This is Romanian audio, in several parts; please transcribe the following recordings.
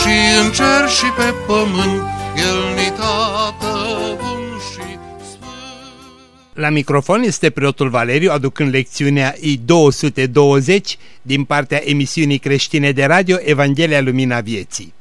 și în cer și pe pământ, El ni tată bun și sfânt. La microfon este preotul Valeriu aducând lecțiunea I-220 din partea emisiunii creștine de radio Evanghelia Lumina Vieții.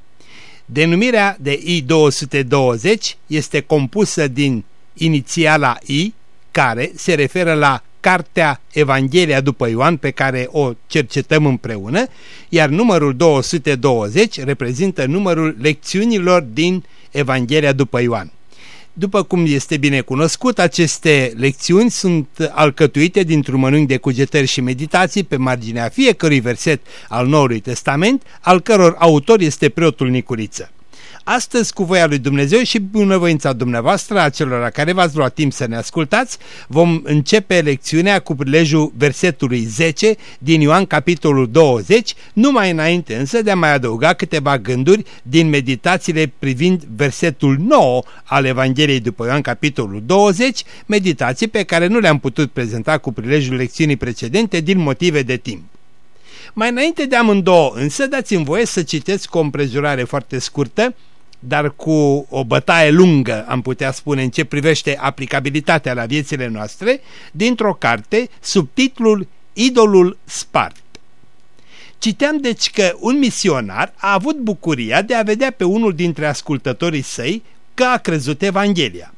Denumirea de I-220 este compusă din inițiala I, care se referă la cartea Evanghelia după Ioan pe care o cercetăm împreună, iar numărul 220 reprezintă numărul lecțiunilor din Evanghelia după Ioan. După cum este bine cunoscut, aceste lecțiuni sunt alcătuite dintr-un mănânc de cugetări și meditații pe marginea fiecărui verset al Noului Testament, al căror autor este preotul Nicuriță. Astăzi, cu voia lui Dumnezeu și bunăvoința dumneavoastră, a celor care v-ați luat timp să ne ascultați, vom începe lecțiunea cu prilejul versetului 10 din Ioan capitolul 20, numai înainte însă de a mai adăuga câteva gânduri din meditațiile privind versetul 9 al Evangheliei după Ioan capitolul 20, meditații pe care nu le-am putut prezenta cu prilejul lecțiunii precedente din motive de timp. Mai înainte de amândouă însă dați-mi voie să citesc cu o împrejurare foarte scurtă dar cu o bătaie lungă, am putea spune, în ce privește aplicabilitatea la viețile noastre, dintr-o carte sub titlul Idolul Spart. Citeam deci că un misionar a avut bucuria de a vedea pe unul dintre ascultătorii săi că a crezut Evanghelia.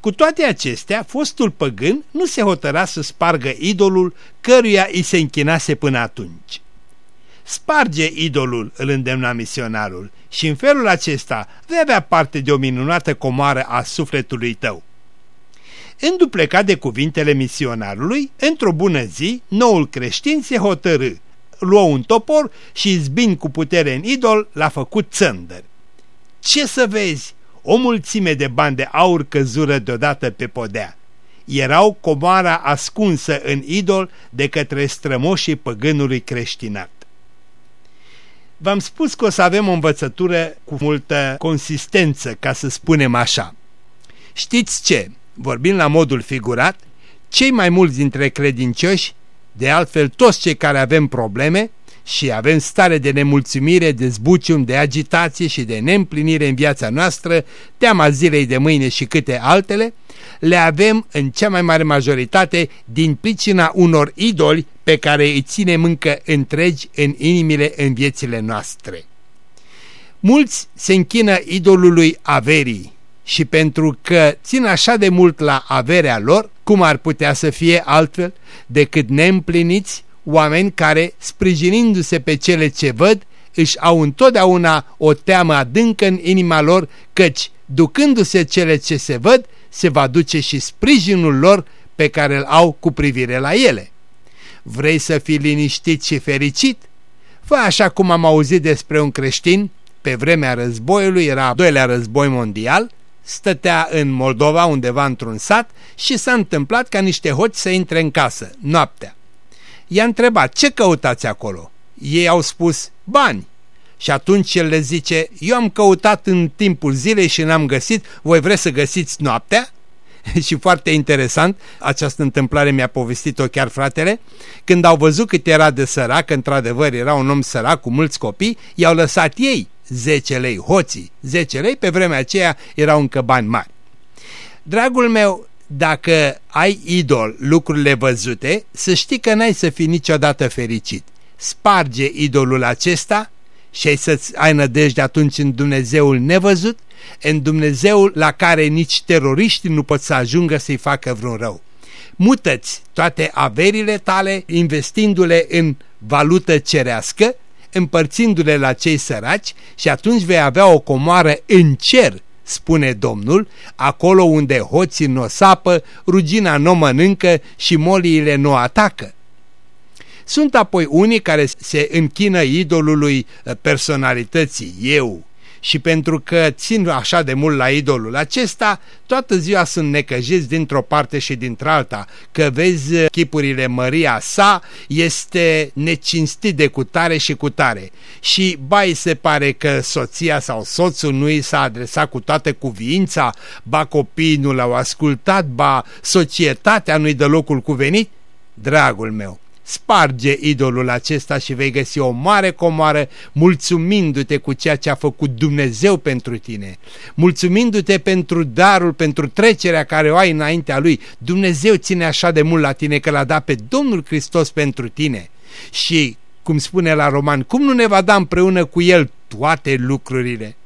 Cu toate acestea, fostul păgân nu se hotăra să spargă idolul căruia îi se închinase până atunci. Sparge idolul, îl îndemna misionarul, și în felul acesta vei avea parte de o minunată comoară a sufletului tău. Înduplecat de cuvintele misionarului, într-o bună zi, noul creștin se hotărâ, luă un topor și izbind cu putere în idol, l-a făcut țândăr. Ce să vezi? O mulțime de bani de aur căzură deodată pe podea. Erau comoara ascunsă în idol de către strămoșii păgânului creștinat. V-am spus că o să avem o învățătură cu multă consistență, ca să spunem așa. Știți ce? Vorbind la modul figurat, cei mai mulți dintre credincioși, de altfel toți cei care avem probleme și avem stare de nemulțumire, de zbucium, de agitație și de neîmplinire în viața noastră, teama zilei de mâine și câte altele, le avem în cea mai mare majoritate din pricina unor idoli pe care îi ținem încă întregi în inimile, în viețile noastre. Mulți se închină idolului averii și pentru că țin așa de mult la averea lor, cum ar putea să fie altfel decât neîmpliniți oameni care, sprijinindu-se pe cele ce văd, își au întotdeauna o teamă adâncă în inima lor, căci, ducându-se cele ce se văd, se va duce și sprijinul lor pe care îl au cu privire la ele. Vrei să fii liniștit și fericit? Fă așa cum am auzit despre un creștin, pe vremea războiului, era doilea război mondial, stătea în Moldova undeva într-un sat și s-a întâmplat ca niște hoți să intre în casă, noaptea. I-a întrebat, ce căutați acolo? Ei au spus, bani. Și atunci el le zice, eu am căutat în timpul zilei și n-am găsit, voi vreți să găsiți noaptea? și foarte interesant, această întâmplare mi-a povestit-o chiar fratele, când au văzut cât era de sărac, într-adevăr era un om sărac cu mulți copii, i-au lăsat ei 10 lei, hoții 10 lei, pe vremea aceea erau încă bani mari. Dragul meu, dacă ai idol lucrurile văzute, să știi că n-ai să fii niciodată fericit. Sparge idolul acesta și ai să-ți ai nădejde atunci în Dumnezeul nevăzut în Dumnezeul la care nici teroriștii nu pot să ajungă să-i facă vreun rău. Mută-ți toate averile tale investindu-le în valută cerească, împărțindu-le la cei săraci și atunci vei avea o comoară în cer, spune Domnul, acolo unde hoții nu o sapă, rugina nu o mănâncă și moliile nu o atacă. Sunt apoi unii care se închină idolului personalității, eu, și pentru că țin așa de mult la idolul acesta, toată ziua sunt necăjiți dintr-o parte și dintr-alta, că vezi chipurile Maria sa este necinstit de cutare și cutare. Și ba îi se pare că soția sau soțul nu i s-a adresat cu toată cuviința, ba copiii nu l-au ascultat, ba societatea nu-i dă locul cuvenit? Dragul meu, Sparge idolul acesta și vei găsi o mare comoară mulțumindu-te cu ceea ce a făcut Dumnezeu pentru tine, mulțumindu-te pentru darul, pentru trecerea care o ai înaintea Lui. Dumnezeu ține așa de mult la tine că l-a dat pe Domnul Hristos pentru tine. Și, cum spune la Roman, cum nu ne va da împreună cu El toate lucrurile?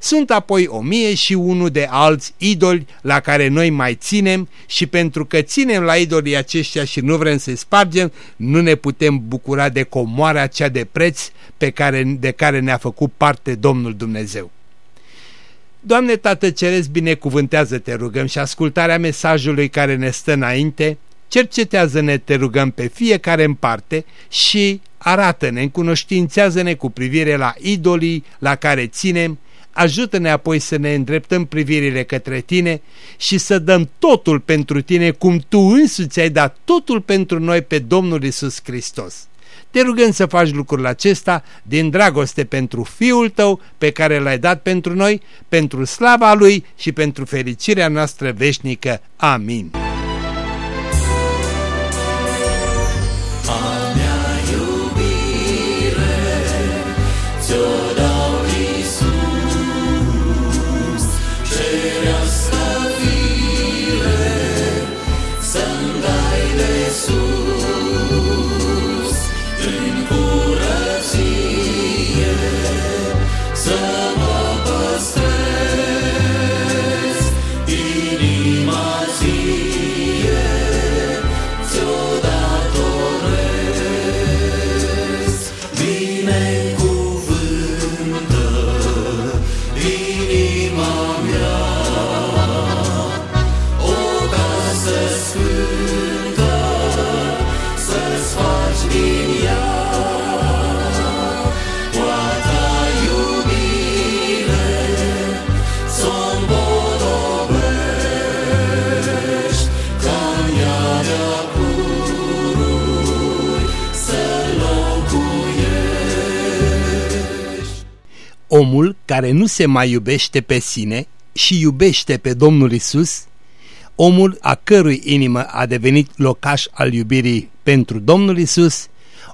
Sunt apoi o mie și unu de alți idoli la care noi mai ținem și pentru că ținem la idolii aceștia și nu vrem să-i spargem, nu ne putem bucura de comoarea cea de preț pe care, de care ne-a făcut parte Domnul Dumnezeu. Doamne Tată Ceresc, binecuvântează-te rugăm și ascultarea mesajului care ne stă înainte, cercetează-ne, te rugăm pe fiecare în parte și arată-ne, încunoștințează-ne cu privire la idolii la care ținem ajută-ne apoi să ne îndreptăm privirile către tine și să dăm totul pentru tine cum tu însuți ai dat totul pentru noi pe Domnul Isus Hristos. Te rugăm să faci lucrul acesta din dragoste pentru Fiul Tău pe care L-ai dat pentru noi, pentru slava Lui și pentru fericirea noastră veșnică. Amin. Omul care nu se mai iubește pe sine și iubește pe Domnul Isus, omul a cărui inimă a devenit locaș al iubirii pentru Domnul Isus,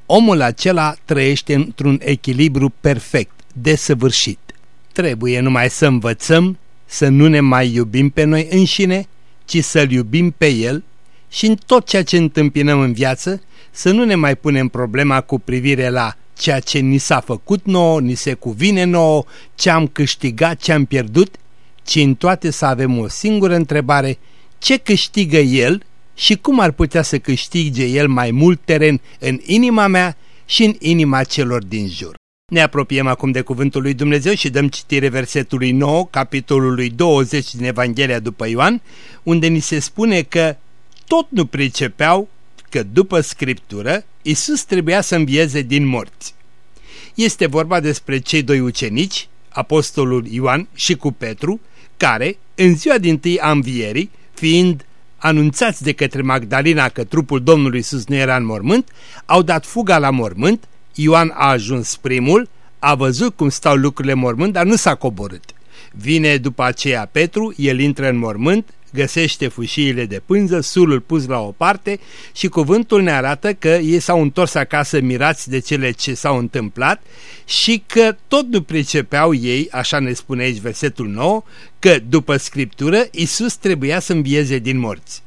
omul acela trăiește într-un echilibru perfect, desăvârșit. Trebuie numai să învățăm să nu ne mai iubim pe noi înșine, ci să-L iubim pe El și în tot ceea ce întâmpinăm în viață să nu ne mai punem problema cu privire la ceea ce ni s-a făcut nouă, ni se cuvine nouă, ce am câștigat, ce am pierdut, ci în toate să avem o singură întrebare, ce câștigă el și cum ar putea să câștige el mai mult teren în inima mea și în inima celor din jur. Ne apropiem acum de cuvântul lui Dumnezeu și dăm citire versetului 9, capitolului 20 din Evanghelia după Ioan, unde ni se spune că tot nu pricepeau că după Scriptură Isus trebuia să învieze din morți. Este vorba despre cei doi ucenici, apostolul Ioan și cu Petru, care, în ziua din tâi a învierii, fiind anunțați de către Magdalena că trupul Domnului Isus nu era în mormânt, au dat fuga la mormânt, Ioan a ajuns primul, a văzut cum stau lucrurile în mormânt, dar nu s-a coborât. Vine după aceea Petru, el intră în mormânt, găsește fâșiile de pânză, sulul pus la o parte și cuvântul ne arată că ei s-au întors acasă mirați de cele ce s-au întâmplat și că tot nu pricepeau ei, așa ne spune aici versetul 9, că după Scriptură Isus trebuia să învieze din morți.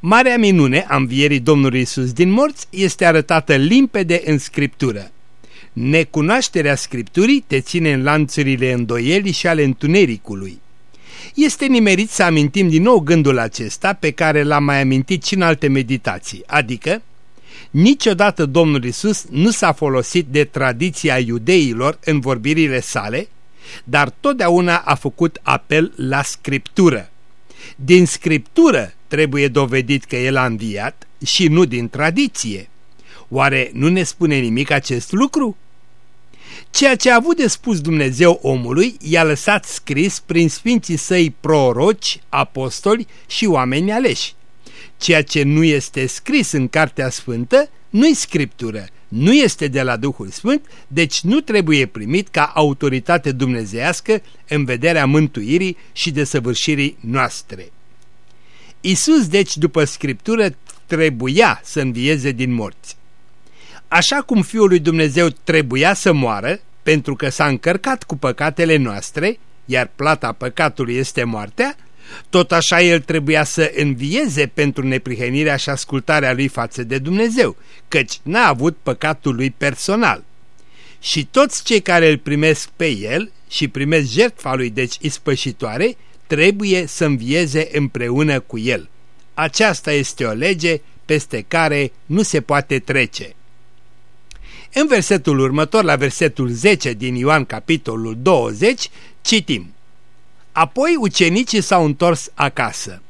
Marea minune a învierii Domnului Isus din morți este arătată limpede în Scriptură. Necunoașterea Scripturii te ține în lanțurile îndoielii și ale întunericului. Este nimerit să amintim din nou gândul acesta pe care l-am mai amintit și în alte meditații, adică niciodată Domnul Isus nu s-a folosit de tradiția iudeilor în vorbirile sale, dar totdeauna a făcut apel la Scriptură. Din Scriptură trebuie dovedit că El a înviat și nu din tradiție. Oare nu ne spune nimic acest lucru? Ceea ce a avut de spus Dumnezeu omului i-a lăsat scris prin sfinții săi proroci, apostoli și oameni aleși. Ceea ce nu este scris în Cartea Sfântă nu-i scriptură, nu este de la Duhul Sfânt, deci nu trebuie primit ca autoritate dumnezească în vederea mântuirii și desăvârșirii noastre. Isus, deci, după Scriptură, trebuia să învieze din morți. Așa cum Fiul lui Dumnezeu trebuia să moară, pentru că s-a încărcat cu păcatele noastre, iar plata păcatului este moartea, tot așa el trebuia să învieze pentru neprihănirea și ascultarea lui față de Dumnezeu, căci n-a avut păcatul lui personal. Și toți cei care îl primesc pe el și primesc jertfa lui deci ispășitoare, trebuie să învieze împreună cu el. Aceasta este o lege peste care nu se poate trece. În versetul următor, la versetul 10 din Ioan capitolul 20, citim Apoi ucenicii s-au întors acasă.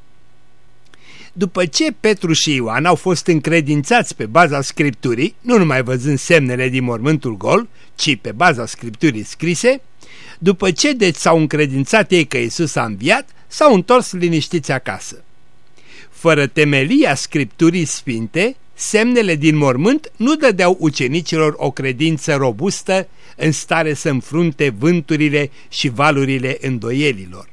După ce Petru și Ioan au fost încredințați pe baza Scripturii, nu numai văzând semnele din mormântul gol, ci pe baza Scripturii scrise, după ce deci s-au încredințat ei că Isus a înviat, s-au întors liniștiți acasă. Fără temelia Scripturii Sfinte, semnele din mormânt nu dădeau ucenicilor o credință robustă în stare să înfrunte vânturile și valurile îndoielilor.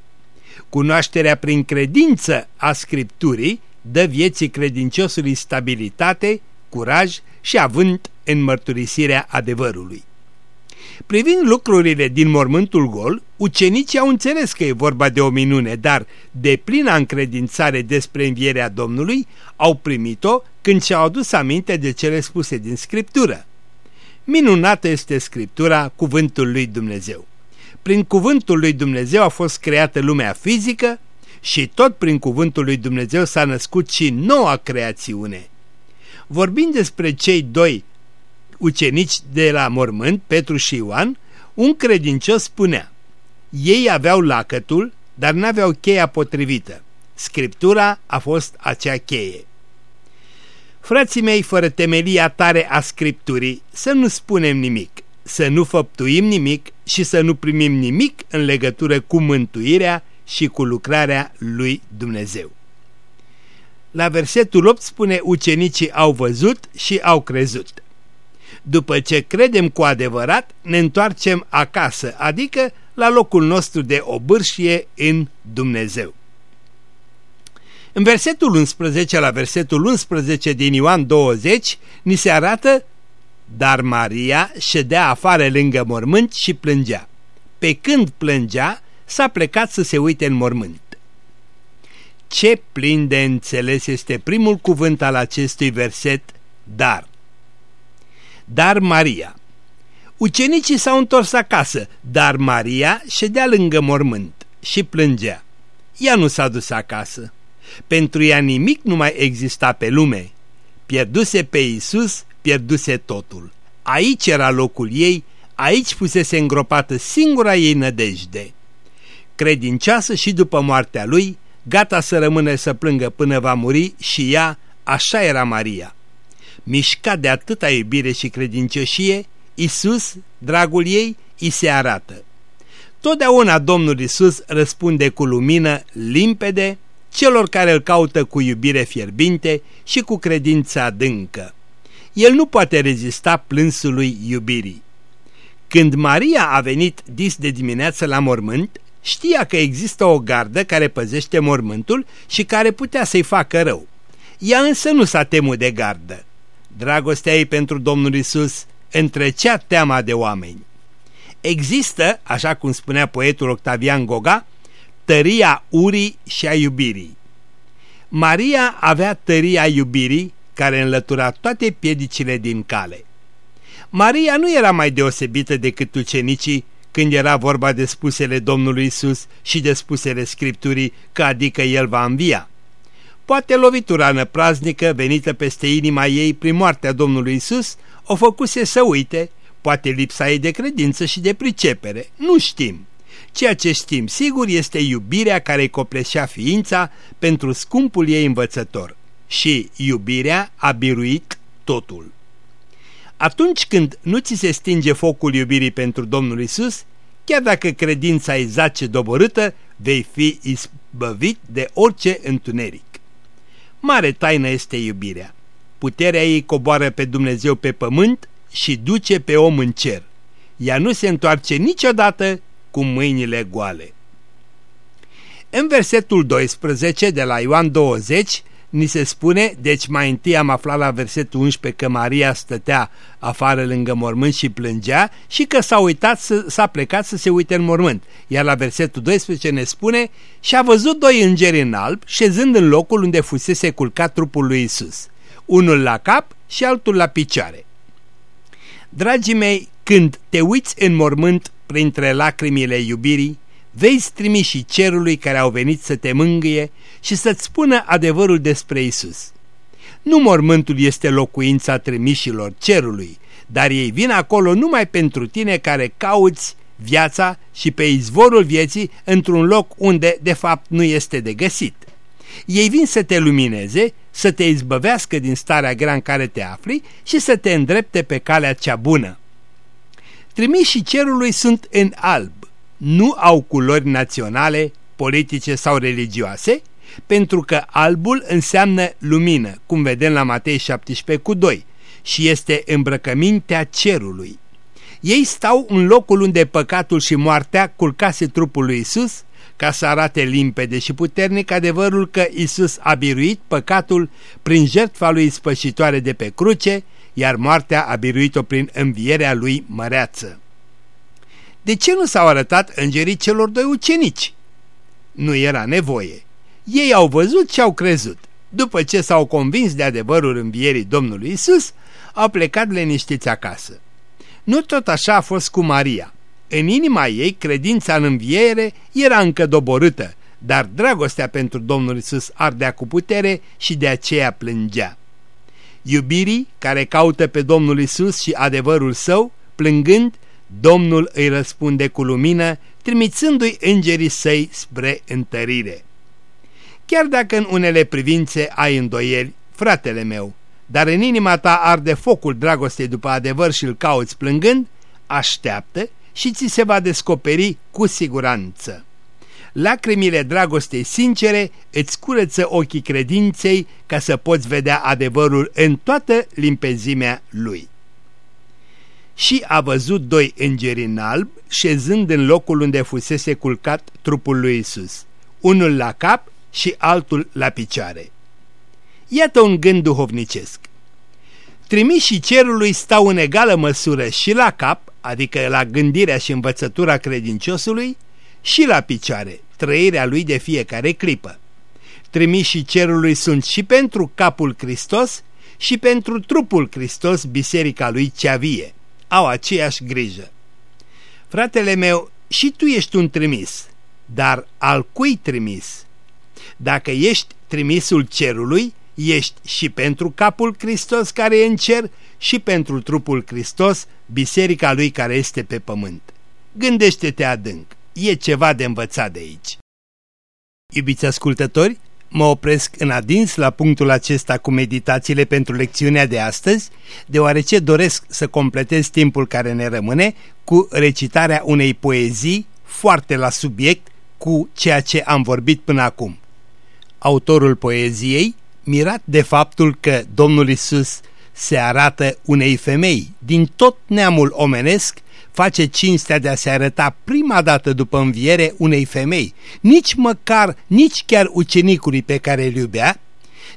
Cunoașterea prin credință a Scripturii dă vieții credinciosului stabilitate, curaj și avânt în mărturisirea adevărului. Privind lucrurile din mormântul gol, ucenicii au înțeles că e vorba de o minune, dar de plină încredințare despre învierea Domnului au primit-o când și-au adus aminte de cele spuse din Scriptură. Minunată este Scriptura, cuvântul lui Dumnezeu. Prin cuvântul lui Dumnezeu a fost creată lumea fizică și tot prin cuvântul lui Dumnezeu s-a născut și noua creațiune. Vorbind despre cei doi ucenici de la mormânt, Petru și Ioan, un credincios spunea, ei aveau lacătul, dar n-aveau cheia potrivită. Scriptura a fost acea cheie. Frații mei, fără temelia tare a Scripturii, să nu spunem nimic, să nu făptuim nimic și să nu primim nimic în legătură cu mântuirea și cu lucrarea lui Dumnezeu. La versetul 8 spune ucenicii au văzut și au crezut. După ce credem cu adevărat, ne întoarcem acasă, adică la locul nostru de obârșie în Dumnezeu. În versetul 11 la versetul 11 din Ioan 20 ni se arată Dar Maria ședea afară lângă mormânt și plângea. Pe când plângea, s-a plecat să se uite în mormânt. Ce plin de înțeles este primul cuvânt al acestui verset, dar. Dar Maria. Ucenicii s-au întors acasă, dar Maria ședea lângă mormânt și plângea. Ea nu s-a dus acasă. Pentru ea nimic nu mai exista pe lume. Pierduse pe Isus, pierduse totul. Aici era locul ei, aici fusese îngropată singura ei nădejde. Credincioasă și după moartea lui, gata să rămână să plângă până va muri și ea, așa era Maria. Mișcat de atâta iubire și credincioșie, Isus, dragul ei, îi se arată. Totdeauna Domnul Isus răspunde cu lumină limpede celor care îl caută cu iubire fierbinte și cu credință adâncă. El nu poate rezista plânsului iubirii. Când Maria a venit dis de dimineață la mormânt, știa că există o gardă care păzește mormântul și care putea să-i facă rău. Ea însă nu s-a temut de gardă. Dragostea ei pentru Domnul Isus întrecea teama de oameni. Există, așa cum spunea poetul Octavian Goga, tăria urii și a iubirii. Maria avea tăria iubirii care înlătura toate piedicile din cale. Maria nu era mai deosebită decât ucenicii când era vorba de spusele Domnului Isus și de spusele Scripturii că adică El va învia. Poate lovitura năpraznică venită peste inima ei prin moartea Domnului Isus o făcuse să uite, poate lipsa ei de credință și de pricepere, nu știm. Ceea ce știm sigur este iubirea care îi copleșea ființa pentru scumpul ei învățător și iubirea a biruit totul. Atunci când nu ți se stinge focul iubirii pentru Domnul Isus, chiar dacă credința e zace doborâtă, vei fi izbăvit de orice întuneric. Mare taină este iubirea. Puterea ei coboară pe Dumnezeu pe pământ și duce pe om în cer. Ea nu se întoarce niciodată cu mâinile goale. În versetul 12 de la Ioan 20 ni se spune, deci mai întâi am aflat la versetul 11 că Maria stătea afară lângă mormânt și plângea și că s-a uitat, s-a plecat să se uite în mormânt. Iar la versetul 12 ne spune, și a văzut doi îngeri în alb, șezând în locul unde fusese culcat trupul lui Isus, unul la cap și altul la picioare. Dragii mei, când te uiți în mormânt printre lacrimile iubirii, vezi trimișii cerului care au venit să te mângâie și să-ți spună adevărul despre Isus. Nu mormântul este locuința trimișilor cerului, dar ei vin acolo numai pentru tine care cauți viața și pe izvorul vieții într-un loc unde de fapt nu este de găsit. Ei vin să te lumineze, să te izbăvească din starea grea în care te afli și să te îndrepte pe calea cea bună. Trimișii cerului sunt în alb, nu au culori naționale, politice sau religioase, pentru că albul înseamnă lumină, cum vedem la Matei 17 cu 2, și este îmbrăcămintea cerului. Ei stau în locul unde păcatul și moartea culcase trupul lui Isus, ca să arate limpede și puternic adevărul că Isus a biruit păcatul prin jertfa lui spășitoare de pe cruce, iar moartea a biruit-o prin învierea lui măreață. De ce nu s-au arătat îngerii celor doi ucenici? Nu era nevoie. Ei au văzut și au crezut. După ce s-au convins de adevărul învierii Domnului Isus, au plecat liniștiți acasă. Nu tot așa a fost cu Maria. În inima ei, credința în înviere era încă doborâtă, dar dragostea pentru Domnul Isus ardea cu putere și de aceea plângea. Iubirii care caută pe Domnul Isus și adevărul său, plângând, Domnul îi răspunde cu lumină, trimițându-i îngerii săi spre întărire. Chiar dacă în unele privințe ai îndoieli, fratele meu, dar în inima ta arde focul dragostei după adevăr și îl cauți plângând, așteaptă și ți se va descoperi cu siguranță. Lacrimile dragostei sincere îți curăță ochii credinței ca să poți vedea adevărul în toată limpezimea lui și a văzut doi îngeri în alb șezând în locul unde fusese culcat trupul lui Isus, unul la cap și altul la picioare. Iată un gând duhovnicesc. Trimișii cerului stau în egală măsură și la cap, adică la gândirea și învățătura credinciosului, și la picioare, trăirea lui de fiecare clipă. Trimișii cerului sunt și pentru capul Hristos și pentru trupul Hristos, biserica lui cea vie au aceeași grijă. Fratele meu, și tu ești un trimis, dar al cui trimis? Dacă ești trimisul cerului, ești și pentru capul Hristos care e în cer și pentru trupul Hristos, biserica lui care este pe pământ. Gândește-te adânc, e ceva de învățat de aici. Iubiți ascultători, Mă opresc în adins la punctul acesta cu meditațiile pentru lecțiunea de astăzi, deoarece doresc să completez timpul care ne rămâne cu recitarea unei poezii foarte la subiect cu ceea ce am vorbit până acum. Autorul poeziei, mirat de faptul că Domnul Isus se arată unei femei din tot neamul omenesc face cinstea de a se arăta prima dată după înviere unei femei, nici măcar, nici chiar ucenicului pe care îl iubea,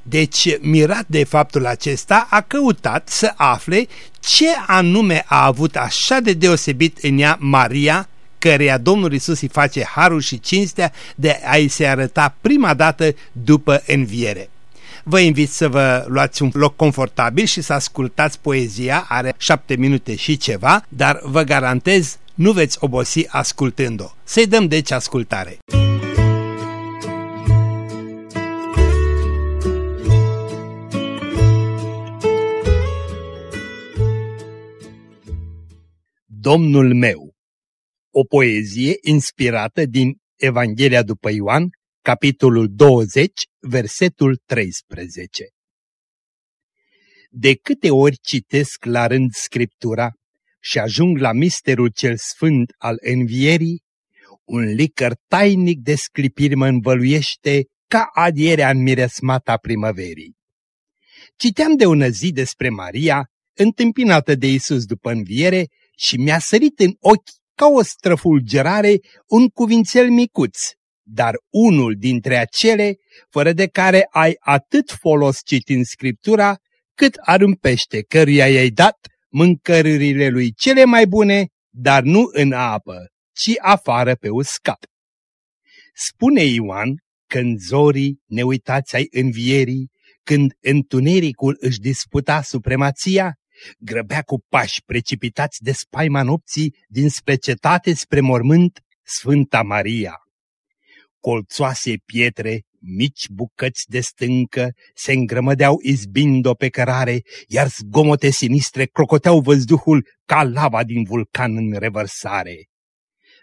deci, mirat de faptul acesta, a căutat să afle ce anume a avut așa de deosebit în ea Maria, căreia Domnul Isus îi face harul și cinstea de a-i se arăta prima dată după înviere. Vă invit să vă luați un loc confortabil și să ascultați poezia, are șapte minute și ceva, dar vă garantez nu veți obosi ascultând-o. Să-i dăm deci ascultare. Domnul meu O poezie inspirată din Evanghelia după Ioan, capitolul 20, versetul 13. De câte ori citesc la rând Scriptura și ajung la misterul cel sfânt al învierii, un licăr tainic de sclipiri mă învăluiește ca adierea în miresmata primăverii. Citeam de ună zi despre Maria, întâmpinată de Isus după înviere, și mi-a sărit în ochi ca o străfulgerare un cuvințel micuț, dar unul dintre acele fără de care ai atât folos citind Scriptura, cât ar un pește căruia i-ai dat mâncărurile lui cele mai bune, dar nu în apă, ci afară pe uscat. Spune Ioan că în zorii neuitați ai învierii, când întunericul își disputa supremația, grăbea cu pași precipitați de spaima nopții dinspre cetate spre mormânt Sfânta Maria. Colțoase pietre, mici bucăți de stâncă se îngrămădeau izbind-o pe cărare, iar zgomote sinistre crocoteau văzduhul ca lava din vulcan în revărsare.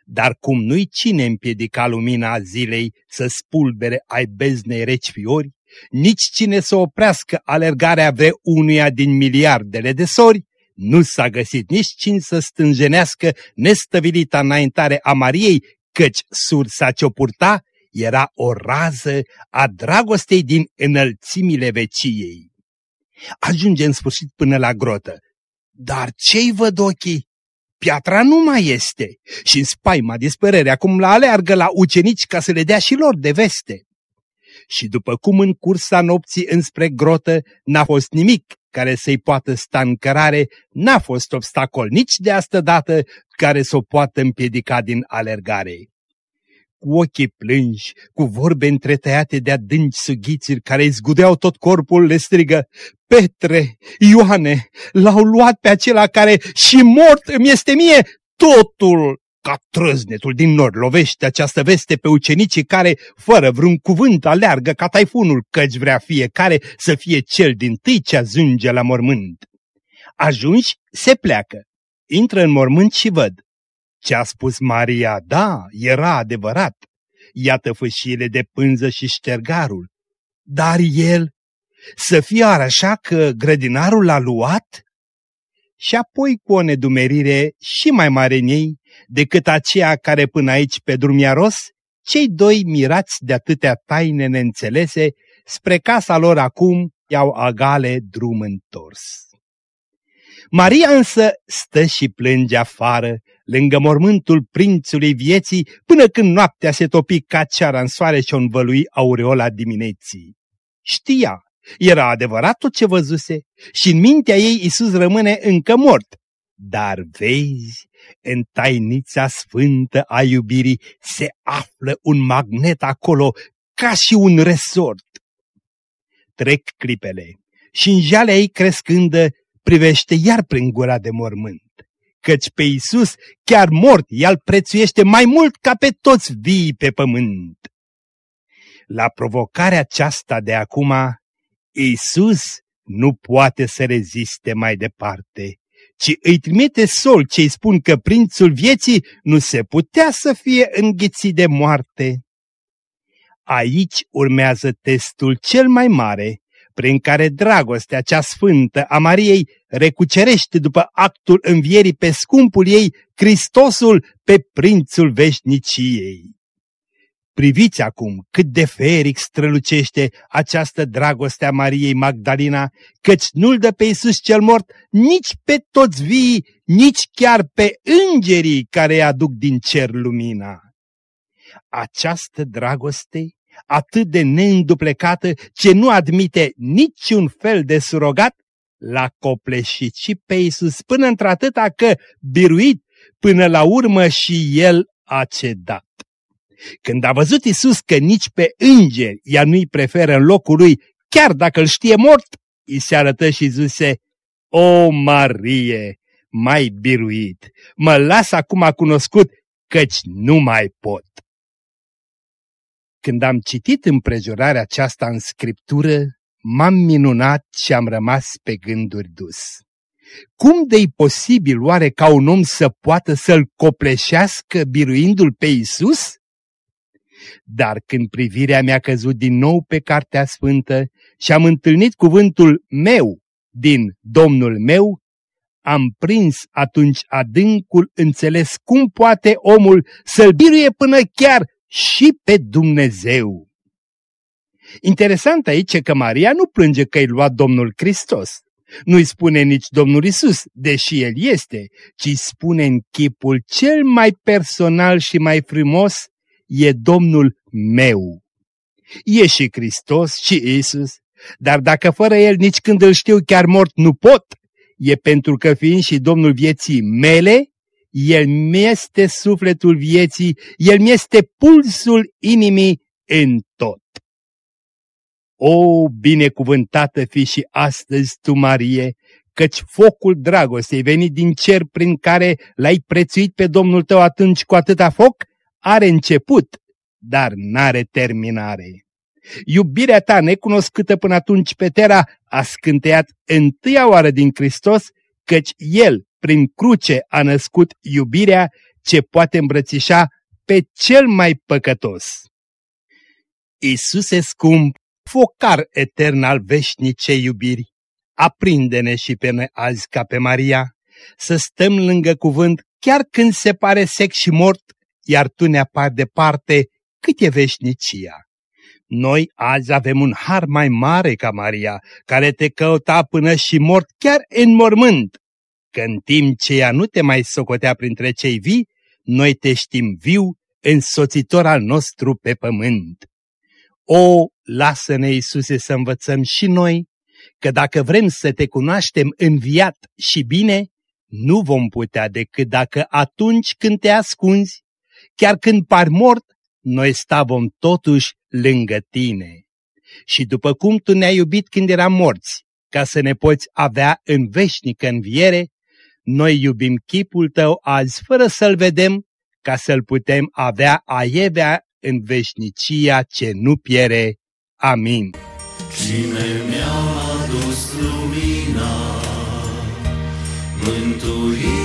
Dar cum nu-i cine împiedica lumina zilei să spulbere ai beznei reci fiori, nici cine să oprească alergarea vreunuia din miliardele de sori, nu s-a găsit nici cine să stânjenească nestăvilita înaintare a Mariei, căci sursa ce-o purta era o rază a dragostei din înălțimile veciei. Ajunge în sfârșit până la grotă. Dar ce-i văd ochii? Piatra nu mai este și în spaima dispărere acum la aleargă la ucenici ca să le dea și lor de veste. Și după cum în cursa nopții înspre grotă n-a fost nimic care să-i poată sta în cărare, n-a fost obstacol nici de astă dată care să o poată împiedica din alergare cu ochii plângi, cu vorbe întretăiate de adânci sughițiri care îi zgudeau tot corpul, le strigă, Petre, Ioane, l-au luat pe acela care și mort îmi este mie totul! Ca trăznetul din nord lovește această veste pe ucenicii care, fără vreun cuvânt, aleargă ca taifunul, căci vrea fiecare să fie cel din tâi ce ajunge la mormânt. Ajungi, se pleacă. Intră în mormânt și văd. Ce a spus Maria, da, era adevărat. Iată fâșiile de pânză și ștergarul. Dar el, să fie așa că grădinarul l-a luat? Și apoi cu o nedumerire și mai mare în ei decât aceea care până aici pe drum i-a ros, cei doi mirați de atâtea taine neînțelese, spre casa lor acum iau agale drum întors. Maria însă stă și plânge afară, lângă mormântul prințului vieții, până când noaptea se topi ca ceara în soare și-o învălui aureola dimineții. Știa, era adevărat tot ce văzuse și în mintea ei Isus rămâne încă mort. Dar vezi, în tainița sfântă a iubirii se află un magnet acolo ca și un resort. Trec clipele și în jalea ei crescândă privește iar prin gura de mormânt căci pe Iisus, chiar mort, el prețuiește mai mult ca pe toți vii pe pământ. La provocarea aceasta de acum, Iisus nu poate să reziste mai departe, ci îi trimite sol ce îi spun că prințul vieții nu se putea să fie înghițit de moarte. Aici urmează testul cel mai mare, prin care dragostea cea sfântă a Mariei recucerește după actul învierii pe scumpul ei Hristosul pe prințul veșniciei. Priviți acum cât de feric strălucește această dragoste a Mariei Magdalena, căci nu-l dă pe Iisus cel mort nici pe toți vii, nici chiar pe îngerii care aduc din cer lumina. Această dragoste atât de neînduplecată ce nu admite niciun fel de surogat, l-a copleșit și pe Iisus până într-atâta că, biruit, până la urmă și el a cedat. Când a văzut Iisus că nici pe îngeri ea nu-i preferă în locul lui, chiar dacă îl știe mort, îi se arătă și zise, O, Marie, mai biruit, mă las acum cunoscut, căci nu mai pot. Când am citit împrejurarea aceasta în scriptură, m-am minunat și am rămas pe gânduri dus. Cum de-i posibil oare ca un om să poată să-l copleșească biruindu-l pe Isus? Dar când privirea mi-a căzut din nou pe Cartea Sfântă și am întâlnit cuvântul meu, din Domnul meu, am prins atunci adâncul înțeles cum poate omul să-l biruie până chiar și pe Dumnezeu. Interesant aici că Maria nu plânge că i luat Domnul Hristos. Nu-i spune nici Domnul Isus, deși El este, ci spune în chipul cel mai personal și mai frumos, e Domnul meu. E și Hristos și Isus, dar dacă fără El nici când îl știu chiar mort nu pot, e pentru că fiind și Domnul vieții mele, El mi-este sufletul vieții, El mi-este pulsul inimii în tot. O, binecuvântată fi și astăzi tu, Marie, căci focul dragostei venit din cer prin care l-ai prețuit pe Domnul tău atunci cu atâta foc, are început, dar n-are terminare. Iubirea ta necunoscută până atunci pe Tera a scânteiat întâia oară din Hristos, căci El, prin cruce, a născut iubirea ce poate îmbrățișa pe cel mai păcătos. Iisuse scump, focar etern al veșnicei iubiri, aprinde-ne și pe noi azi ca pe Maria, să stăm lângă cuvânt chiar când se pare sec și mort, iar tu ne apar departe cât e veșnicia. Noi azi avem un har mai mare ca Maria, care te căuta până și mort chiar în mormânt, că în timp ce ea nu te mai socotea printre cei vii, noi te știm viu, însoțitor al nostru pe pământ. O, lasă-ne, Iisuse, să învățăm și noi că dacă vrem să te cunoaștem înviat și bine, nu vom putea decât dacă atunci când te ascunzi, chiar când par mort, noi sta vom totuși lângă tine. Și după cum tu ne-ai iubit când eram morți, ca să ne poți avea în veșnică înviere, noi iubim chipul tău azi fără să-l vedem, ca să-l putem avea aievea în veșnicia ce nu piere. Amin. Cine mi-a adus lumina, mântuiri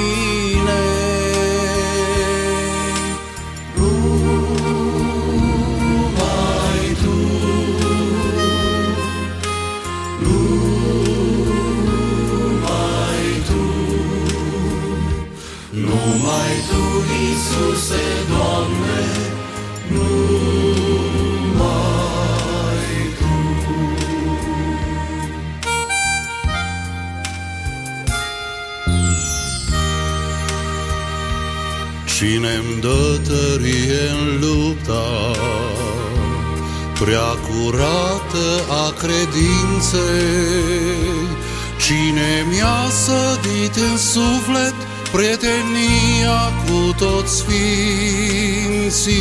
Iisuse, Doamne, numai tu. Cine-mi dă tărie în lupta prea curată a credinței, Cine mi-a sădit în suflet prietenia cu toți sfinții.